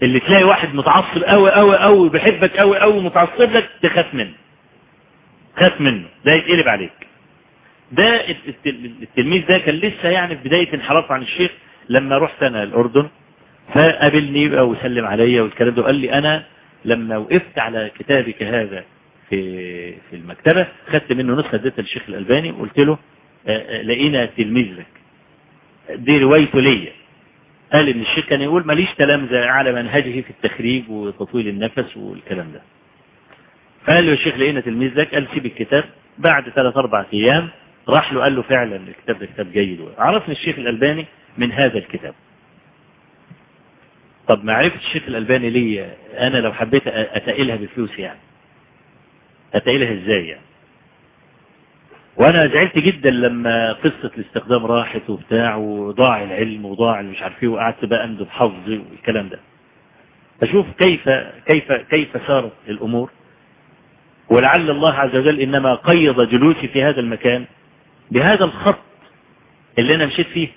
اللي تلاقي واحد متعصب قوي قوي قوي بيحبك قوي قوي متعصب لك تخاف منه. خاف منه. ده يتقلب عليك. ده التلميذ ده كان لسه يعني في بداية انحراف عن الشيخ. لما رحت أنا الأردن فقابلني بقى وسلم عليا والكلام ده وقال لي أنا لما وقفت على كتابك هذا في في المكتبة. خدت منه نسخة اديتها للشيخ الألباني. وقلت له لقينا تلميذ لك دي روايته ليا. قال إن الشيخ كان يقول ماليش تلامذة على منهجه في التخريج وتطويل النفس والكلام ده. فقال له الشيخ لقينا تلميذ لك قال سيب الكتاب. بعد ثلاث أربع أيام راح له قال له فعلا الكتاب ده كتاب جيد. عرفني الشيخ الألباني من هذا الكتاب. طب معرفة الشيخ الألباني ليه أنا لو حبيت أتقلها بفلوس يعني. أتقلها إزاي يعني؟ وأنا زعلت جدا لما قصة الاستخدام راحت وبتاع وضاع العلم وضاع مش عارف إيه وقعدت بقى أندب حظي والكلام ده. أشوف كيف كيف كيف سارت الأمور. ولعل الله عز وجل إنما قيض جلوسي في هذا المكان بهذا الخط اللي أنا مشيت فيه.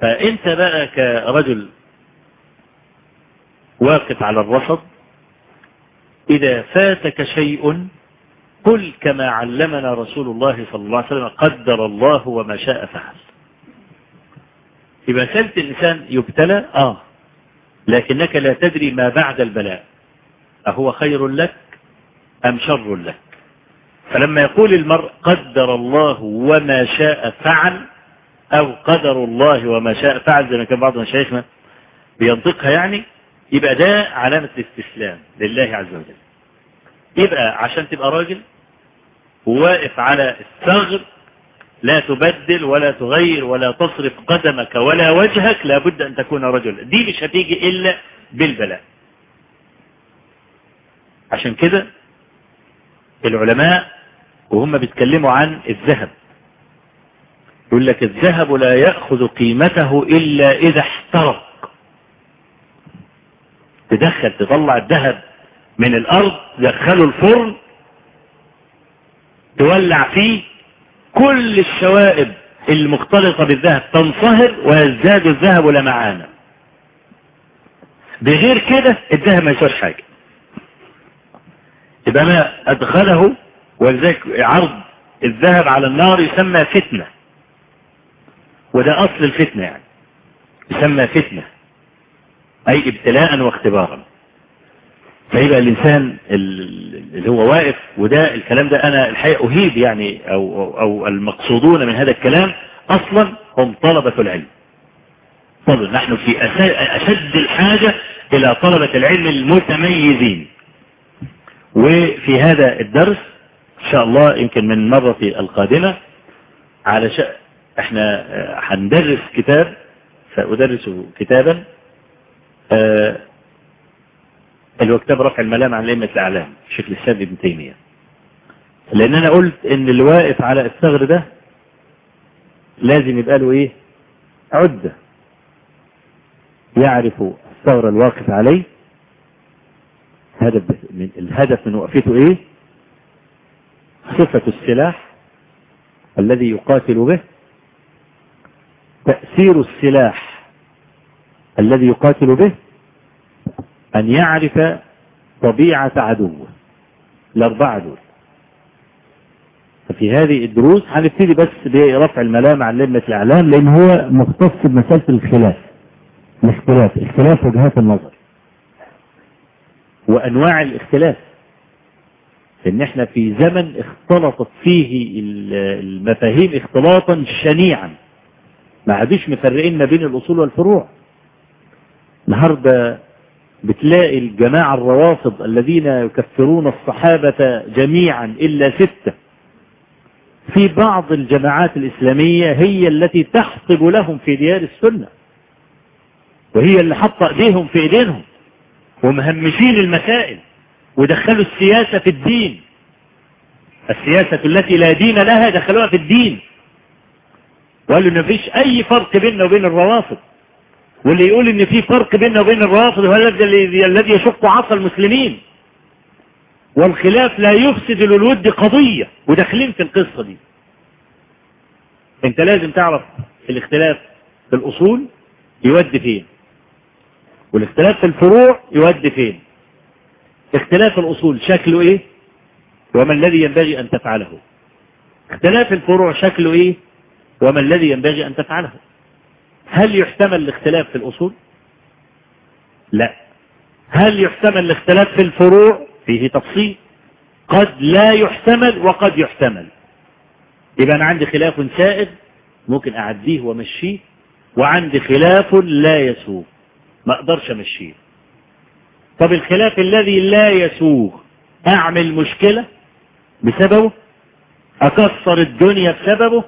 فأنت بقى كرجل واقف على الرصد إذا فاتك شيء قل كما علمنا رسول الله صلى الله عليه وسلم قدر الله وما شاء فعل. يبقى سلة الإنسان يبتلى؟ آه. لكنك لا تدري ما بعد البلاء. أهو خير لك أم شر لك؟ فلما يقول المرء قدر الله وما شاء فعل أو قدر الله وما شاء فعل زي ما كان بعض مشايخنا بينطقها يعني يبقى ده علامة الاستسلام لله عز وجل. يبقى عشان تبقى راجل واقف على الثغر لا تبدل ولا تغير ولا تصرف قدمك ولا وجهك لابد أن تكون رجلا. دي مش هتيجي إلا بالبلاء. عشان كده العلماء وهم بيتكلموا عن الذهب. يقول لك الذهب لا يأخذ قيمته إلا إذا احترق. تدخل تطلع الذهب من الأرض دخله الفرن تولع فيه. كل الشوائب المختلطة بالذهب تنصهر ويزداد الذهب لمعانا بغير كده الذهب ما يسواش حاجة. يبقى ما أدخله ولذلك عرض الذهب على النار يسمى فتنة. وده أصل الفتنة يعني. يسمى فتنة. أي ابتلاء واختبارا فيبقى الإنسان اللي هو واقف وده الكلام ده أنا الحقيقة أهيب يعني أو, أو, المقصودون من هذا الكلام أصلا هم طلبة العلم طبعا نحن في أشد الحاجة إلى طلبة العلم المتميزين وفي هذا الدرس إن شاء الله يمكن من المرة القادمة على. إحنا هندرس كتاب سأدرس كتابا آه اللي هو كتاب رفع الملام عن أئمة الأعلام شكل السيد ابن تيمية. لأن أنا قلت إن اللي واقف على الثغر ده لازم يبقى له إيه؟ عدة يعرف الثغر الواقف عليه. هدف من الهدف من وقفته إيه؟ صفة السلاح الذي يقاتل به. تأثير السلاح الذي يقاتل به أن يعرف طبيعة عدوه. الأربعة دول. ففي هذه الدروس هنبتدي بس برفع الملام عن لمة الإعلام لأن هو مختص بمسألة الخلاف. الاختلاف. اختلاف وجهات النظر. وأنواع الاختلاف. ان إحنا في زمن اختلطت فيه المفاهيم اختلاطا شنيعا. ما عادوش مفرقين ما بين الأصول والفروع. النهارده بتلاقي الجماعة الروافض الذين يكفرون الصحابة جميعا إلا ستة. في بعض الجماعات الإسلامية هي التي تحطب لهم في ديار السنة وهي اللي حط إيديهم في إيدينهم ومهمشين المسائل ودخلوا السياسة في الدين. السياسة التي لا دين لها دخلوها في الدين. وقالوا إن مفيش أي فرق بيننا وبين الروافض. واللي يقول إن في فرق بيننا وبين الروافض هو الذي يشق عصا المسلمين. والخلاف لا يفسد للود قضية. وداخلين في القصة دي. انت لازم تعرف الاختلاف في الأصول يودي فين. والاختلاف في الفروع يودي فين. اختلاف الأصول شكله إيه؟ وما الذي ينبغي أن تفعله. اختلاف الفروع شكله إيه؟ وما الذي ينبغي أن تفعله. هل يحتمل الاختلاف في الأصول؟ لا. هل يحتمل الاختلاف في الفروع؟ فيه تفصيل. قد لا يحتمل وقد يحتمل. يبقى أنا عندي خلاف سائد ممكن أعديه ومشيه وعندي خلاف لا يسوق ما أقدرش أمشيه. طب الخلاف الذي لا يسوغ أعمل مشكلة بسببه؟ أكسر الدنيا بسببه؟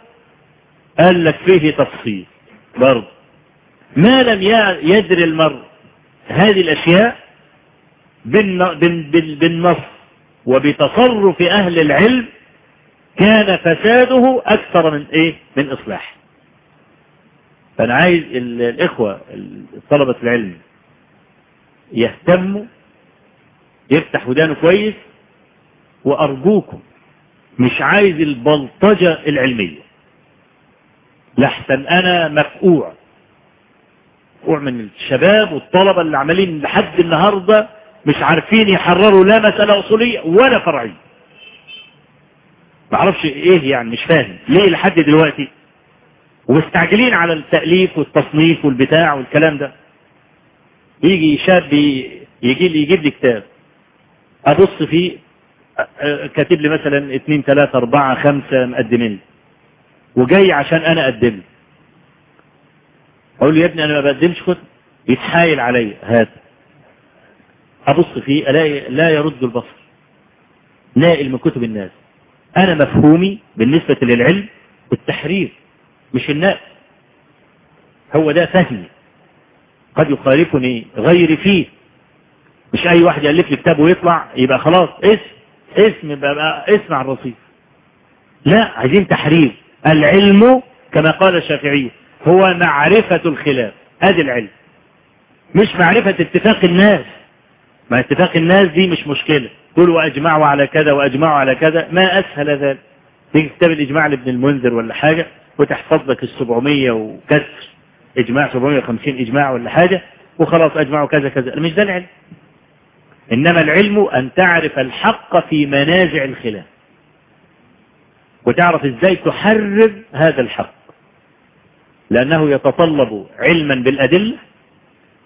قال لك فيه تفصيل. برضه ما لم يدري المرء هذه الأشياء بالنص وبتصرف أهل العلم كان فساده أكثر من إيه؟ من إصلاح. فأنا عايز الإخوة طلبة العلم يهتم يفتح ودانه كويس وأرجوكم مش عايز البلطجة العلمية. لحسن أنا مفقوع. مفقوع من الشباب والطلبة اللي عمالين لحد النهاردة مش عارفين يحرروا لا مسألة أصولية ولا فرعية. معرفش إيه يعني مش فاهم. ليه لحد دلوقتي؟ ومستعجلين على التأليف والتصنيف والبتاع والكلام ده. يجي شاب يجي لي يجيب لي كتاب. أبص فيه كاتب لي مثلا اثنين ثلاثة أربعة خمسة مقدمين. وجاي عشان أنا أقدم أقول له يا ابني أنا ما بقدمش كتب يتحايل عليا. هات. أبص فيه ألاقي لا يرد البصر. نائل من كتب الناس. أنا مفهومي بالنسبة للعلم التحرير مش النائل هو ده فهمي. قد يخالفني غيري فيه. مش أي واحد يألف لي كتاب ويطلع يبقى خلاص اسم اسم بقى اسم على الرصيف. لا عايزين تحرير. العلم كما قال الشافعي هو معرفة الخلاف. ادي العلم. مش معرفة اتفاق الناس. ما اتفاق الناس دي مش مشكلة. تقول واجمعوا على كذا وأجمعوا على كذا. ما أسهل ذلك. تيجي كتاب الإجماع لابن المنذر ولا حاجة وتحفظ لك السبعمية وكسر. إجماع 750 إجماع ولا حاجة وخلاص أجمعوا كذا كذا. مش ده العلم. إنما العلم أن تعرف الحق في منازع الخلاف. وتعرف إزاي تحرر هذا الحق. لأنه يتطلب علما بالأدلة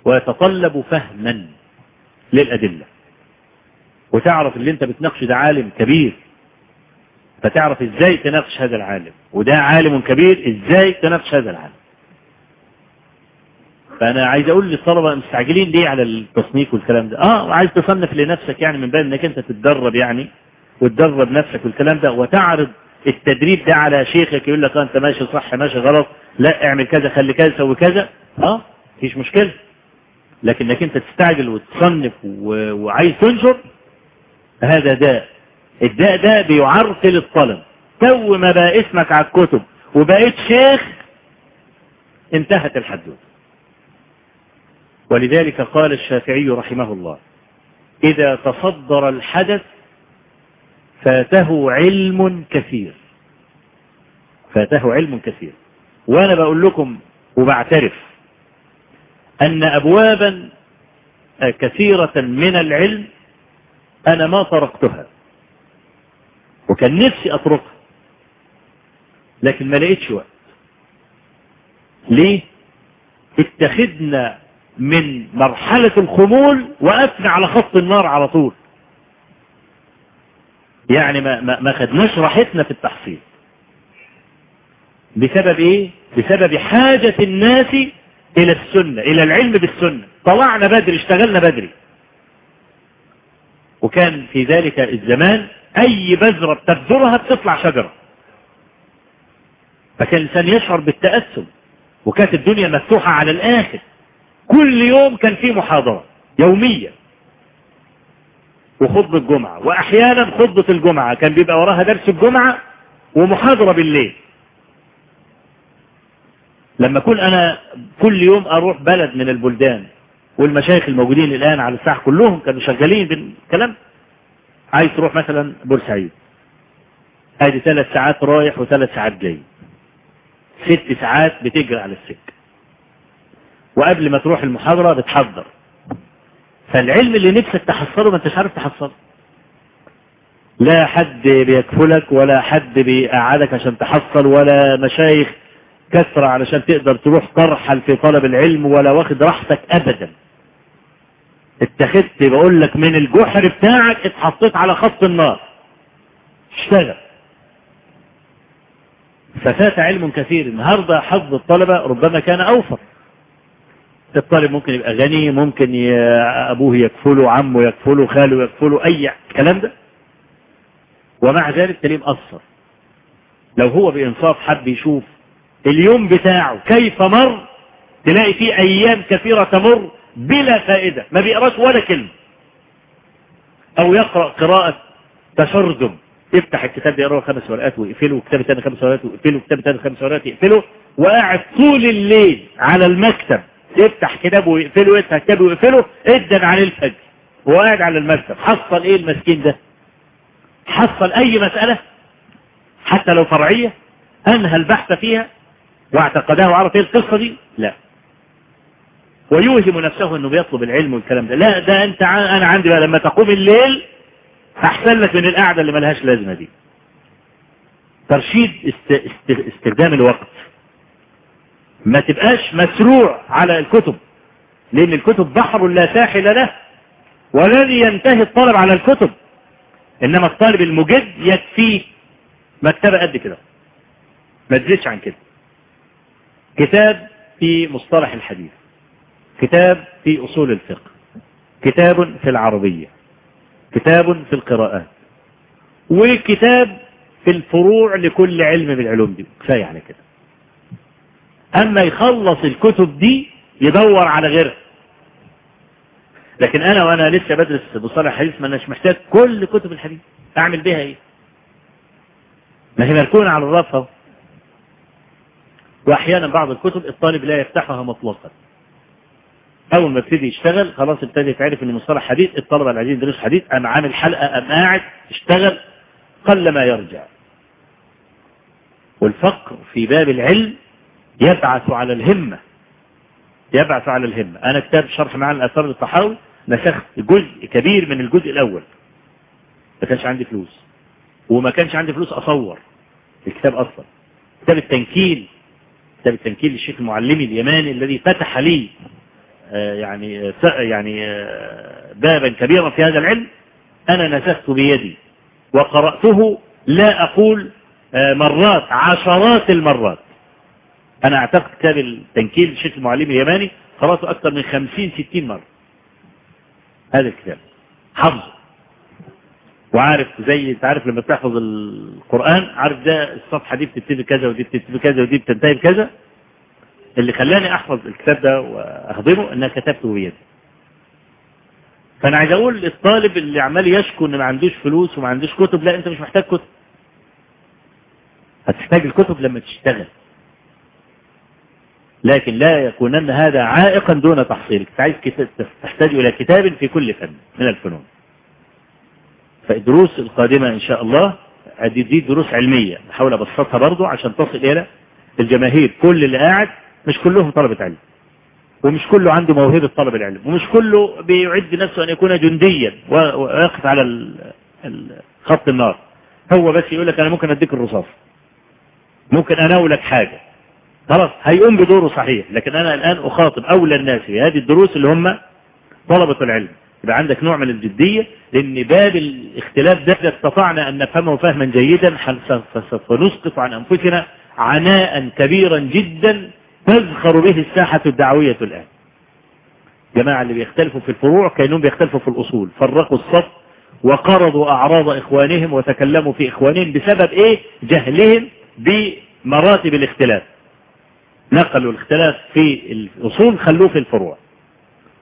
ويتطلب فهما للأدلة. وتعرف اللي أنت بتناقش ده عالم كبير فتعرف إزاي تناقش هذا العالم. وده عالم كبير إزاي تناقش هذا العالم؟ فأنا عايز أقول للطلبة مستعجلين ليه على التصنيف والكلام ده. آه عايز تصنف لنفسك يعني من باب إنك أنت تتدرب يعني وتدرب نفسك والكلام ده وتعرض التدريب ده على شيخك يقول لك انت ماشي صح ماشي غلط لا اعمل كذا خلي كذا سوي كذا. آه مفيش مشكلة. لكن انك انت تستعجل وتصنف. وعايز تنشر هذا داء. الداء ده بيعرقل الطلب. تو ما بقى اسمك على الكتب وبقيت شيخ انتهت الحدوث ولذلك قال الشافعي رحمه الله إذا تصدر الحدث فاته علم كثير. فاته علم كثير. وأنا بقول لكم وبعترف أن أبوابا كثيرة من العلم أنا ما طرقتها. وكان نفسي أطرقها. لكن ما لقيتش وقت. ليه؟ اتخذنا من مرحلة الخمول وقفنا على خط النار على طول. يعني ما, ما, ما خدناش راحتنا في التحصيل. بسبب إيه؟ بسبب حاجة الناس إلى السنة إلى العلم بالسنة. طلعنا بدري اشتغلنا بدري. وكان في ذلك الزمان أي بذرة بتبذرها بتطلع شجرة. فكان الإنسان يشعر بالتأثم. وكانت الدنيا مفتوحة على الآخر. كل يوم كان في محاضرة يومية. وخطبة الجمعة. وأحيانا خطبة الجمعة. كان بيبقى وراها درس الجمعة ومحاضرة بالليل. لما كنت أنا كل يوم أروح بلد من البلدان والمشايخ الموجودين الآن على الساحة كلهم كانوا شغالين بالكلام عايز تروح مثلا بورسعيد. أدي ثلاث ساعات رايح وثلاث ساعات جاي. ست ساعات بتجري على السكة. وقبل ما تروح المحاضرة بتحضر. فالعلم اللي نفسك تحصله ما انتش عارف تحصله. لا حد بيكفلك ولا حد بيقعدك عشان تحصل ولا مشايخ كثرة علشان تقدر تروح ترحل في طلب العلم ولا واخد راحتك أبدا. اتخذت بقول لك من الجحر بتاعك اتحطيت على خط النار. اشتغل. ففات علم كثير. النهاردة حظ الطلبة ربما كان أوفر. الطالب ممكن يبقى غني ممكن ي... أبوه يكفله عمه يكفله خاله يكفله أي الكلام ده. ومع ذلك تلاقيه مقصر لو هو بإنصاف حب يشوف اليوم بتاعه كيف مر تلاقي فيه أيام كثيرة تمر بلا فائدة ما بيقراش ولا كلمة. أو يقرأ قراءة تشرذم يفتح الكتاب يقرأ خمس ورقات ويقفله وكتاب تاني خمس ورقات ويقفله وكتاب تاني خمس ورقات يقفله. وقاعد طول الليل على المكتب. يفتح كتابه ويقفله يفتح كتابه ويقفله ادن عن الفجر وقاعد على المكتب حصل إيه المسكين ده؟ حصل أي مسألة؟ حتى لو فرعية أنهى البحث فيها واعتقدها وعرف إيه القصة دي؟ لا. ويوهم نفسه إنه بيطلب العلم والكلام ده. لا ده أنت. أنا عندي بقى لما تقوم الليل أحسن لك من القعدة اللي ملهاش لازمة دي. ترشيد است... است... استخدام الوقت. ما تبقاش مسروع على الكتب لأن الكتب بحر لا ساحل له ولن ينتهي الطالب على الكتب إنما الطالب المجد يكفيه مكتبة قد كده ما تزيدش عن كده. كتاب في مصطلح الحديث كتاب في أصول الفقه كتاب في العربية كتاب في القراءات وكتاب في الفروع لكل علم من العلوم دي. كفاية على كده. اما يخلص الكتب دي يدور على غيرها. لكن أنا وأنا لسه بدرس مصطلح الحديث ما اناش محتاج كل كتب الحديث. أعمل بها إيه؟ ما هي مركونة على الرف أهو. وأحيانا بعض الكتب الطالب لا يفتحها مطلقا. أول ما ابتدي يشتغل خلاص ابتدي يتعرف ان مصطلح حديث الطلبة اللي عايزين يدرسوا حديث ام عامل حلقة ام قاعد اشتغل قل ما يرجع. والفقر في باب العلم يبعث على الهمة. يبعث على الهمة. أنا كتاب شرح معاني الآثار للطحاوي نسخت جزء كبير من الجزء الأول. ما كانش عندي فلوس. وما كانش عندي فلوس أصور الكتاب أصلا. كتاب التنكيل كتاب التنكيل للشيخ المعلمي اليماني الذي فتح لي يعني يعني بابا كبيرا في هذا العلم أنا نسخت بيدي وقرأته لا أقول مرات عشرات المرات. أنا أعتقد كتاب التنكيل للشيخ المعلم اليماني قرأته أكثر من خمسين ستين مرة. هذا الكتاب حفظه. وعارف زي تعرف لما تحفظ القرآن عارف ده الصفحة دي بتبتدي كذا ودي بتبتدي كذا ودي بتنتهي بكذا. اللي خلاني أحفظ الكتاب ده واخدمه ان كتبته بيدي فأنا عايز أقول للطالب اللي عمال يشكو ان ما عندوش فلوس وما عندوش كتب لا أنت مش محتاج كتب. هتحتاج الكتب لما تشتغل. لكن لا يكونن هذا عائقا دون تحصيلك. عايز تحتاج إلى كتاب في كل فن من الفنون. فالدروس القادمة إن شاء الله دي, دي دروس علمية. بحاول أبسطها برضو عشان تصل إلى الجماهير. كل اللي قاعد مش كلهم طلبة علم. ومش كله عنده موهبة طلب العلم. ومش كله بيعد نفسه أن يكون جنديا ويقف على خط النار. هو بس يقول لك أنا ممكن أديك الرصاص. ممكن أناولك حاجة. خلاص هيقوم بدوره صحيح. لكن أنا الآن أخاطب أولى الناس في هذه الدروس اللي هم طلبة العلم. يبقى عندك نوع من الجدية لأن باب الاختلاف ده استطعنا أن نفهمه فهما جيدا سوف نسقط عن أنفسنا عناء كبيرا جدا تزخر به الساحة الدعوية الآن. جماعة اللي بيختلفوا في الفروع كانوا بيختلفوا في الأصول. فرقوا الصف وقرضوا أعراض إخوانهم وتكلموا في إخوانهم بسبب إيه؟ جهلهم بمراتب الاختلاف. نقلوا الاختلاف في الأصول خلوه في الفروع.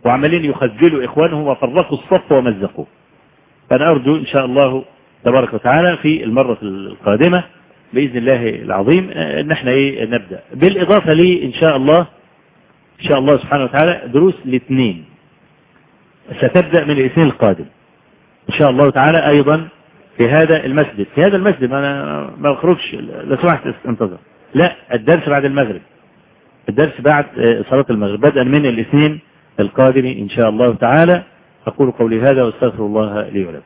وعمالين يخذلوا إخوانهم وفرقوا الصف ومزقوه فأنا أرجو إن شاء الله تبارك وتعالى في المرة القادمة بإذن الله العظيم ان إحنا إيه نبدأ. بالإضافة لي إن شاء الله إن شاء الله سبحانه وتعالى دروس الاثنين. ستبدأ من الاثنين القادم. إن شاء الله تعالى أيضا في هذا المسجد. في هذا المسجد أنا ما بخرجش لو سمحت انتظر لا الدرس بعد المغرب. الدرس بعد آه، صلاة المغرب. بدءا من الاثنين القادم إن شاء الله تعالى. أقول قولي هذا وأستغفر الله لي ولكم.